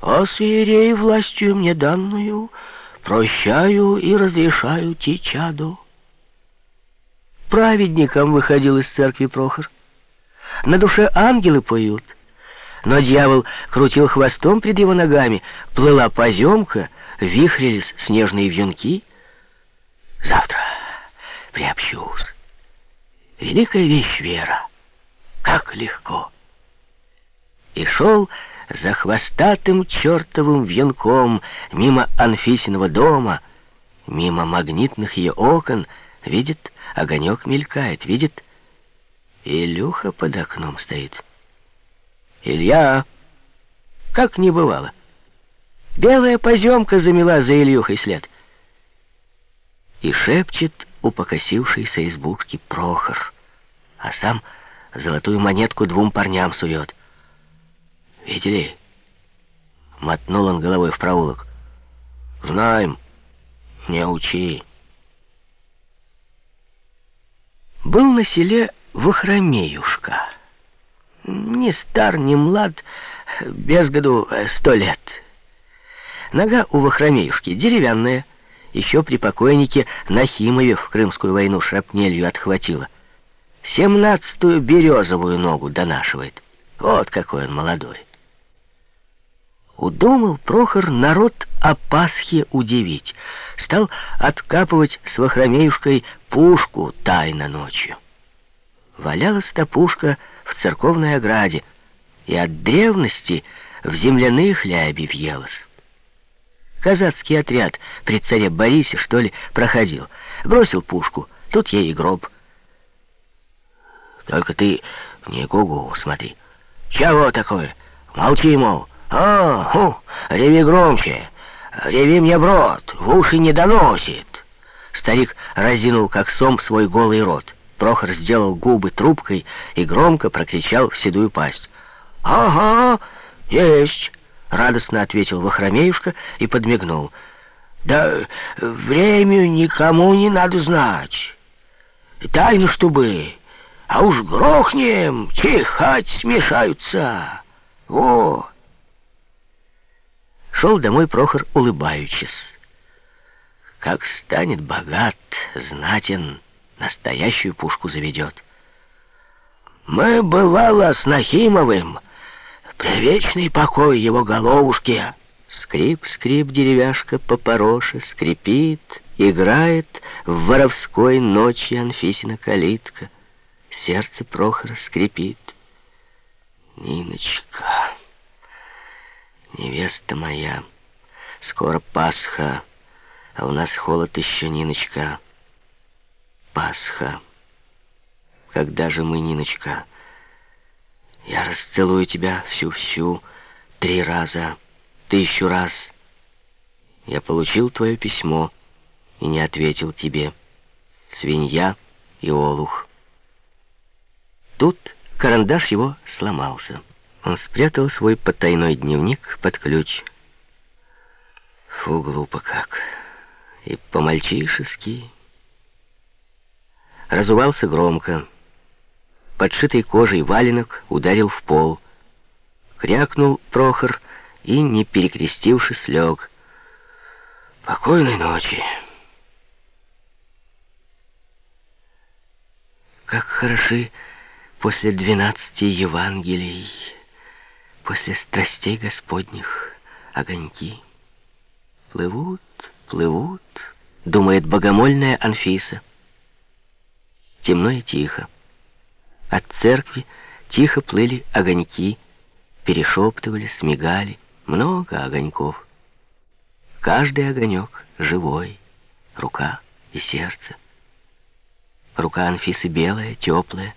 «А свирей властью мне данную прощаю и разрешаю течаду». Праведником выходил из церкви Прохор. На душе ангелы поют. Но дьявол крутил хвостом пред его ногами, плыла поземка, вихрились снежные вьюнки. Завтра приобщусь. Великая вещь вера. Как легко. И шел за хвостатым чертовым венком мимо Анфисиного дома, мимо магнитных ее окон, видит, огонек мелькает, видит, Илюха под окном стоит. Илья, как не бывало. Белая поземка замела за Ильюхой след. И шепчет у покосившейся избушки Прохор, а сам золотую монетку двум парням сует. «Видели?» — мотнул он головой в проулок. «Знаем, не учи». Был на селе Вахромеюшка. Не стар, не млад, без году э, сто лет. Нога у Вахромеюшки деревянная, еще при покойнике Нахимове в Крымскую войну шрапнелью отхватила. Семнадцатую березовую ногу донашивает. Вот какой он молодой. Удумал Прохор народ о Пасхе удивить. Стал откапывать с Вахромеюшкой пушку тайно ночью. Валялась та пушка в церковной ограде, и от древности в земляные хляби въелась. Казацкий отряд при царе Борисе, что ли, проходил. Бросил пушку, тут ей и гроб. Только ты не гугу смотри. Чего такое? Молчи, мол. А, ху, реви громче. Реви мне в рот, в уши не доносит. Старик разинул, как сом, свой голый рот. Прохор сделал губы трубкой и громко прокричал в седую пасть. «Ага, есть!» — радостно ответил Вахромеюшка и подмигнул. «Да время никому не надо знать. Тайну, чтобы, а уж грохнем, чихать смешаются. Во!» Шел домой Прохор, улыбаючись. Как станет богат, знатен, настоящую пушку заведет. Мы, бывало, с Нахимовым, привечный покой его головушки. Скрип-скрип деревяшка по пороше скрипит, играет в воровской ночи Анфисина калитка. Сердце Прохора скрипит. Ниночка, невеста моя, скоро Пасха, а у нас холод еще, Ниночка. Пасха. Когда же мы, Ниночка? Я расцелую тебя всю-всю три раза, тысячу раз. Я получил твое письмо и не ответил тебе. Свинья и олух. Тут карандаш его сломался. Он спрятал свой потайной дневник под ключ. Фу, глупо как. И по-мальчишески разувался громко. Подшитый кожей валенок ударил в пол. Крякнул Прохор и, не перекрестившись, лег. «Покойной ночи!» Как хороши после двенадцати Евангелий, после страстей Господних огоньки. Плывут, плывут, думает богомольная Анфиса темно и тихо. От церкви тихо плыли огоньки, перешептывались, мигали, много огоньков. Каждый огонек живой, рука и сердце. Рука Анфисы белая, теплая.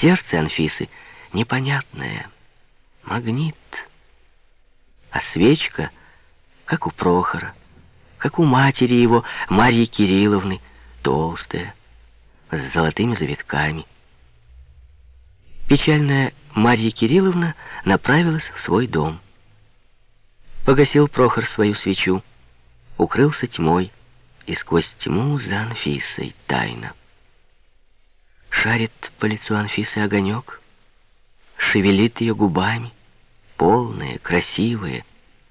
Сердце Анфисы непонятное, магнит. А свечка, как у Прохора, как у матери его, Марьи Кирилловны, толстая, с золотыми завитками. Печальная Марья Кирилловна направилась в свой дом. Погасил Прохор свою свечу, укрылся тьмой, и сквозь тьму за Анфисой тайна. Шарит по лицу Анфисы огонек, шевелит ее губами, полные, красивые.